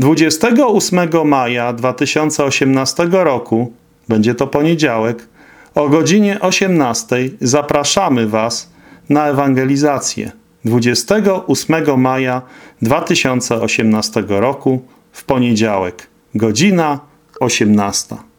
28 maja 2018 roku, będzie to poniedziałek, o godzinie 18 zapraszamy Was na ewangelizację. 28 maja 2018 roku w poniedziałek, godzina 18.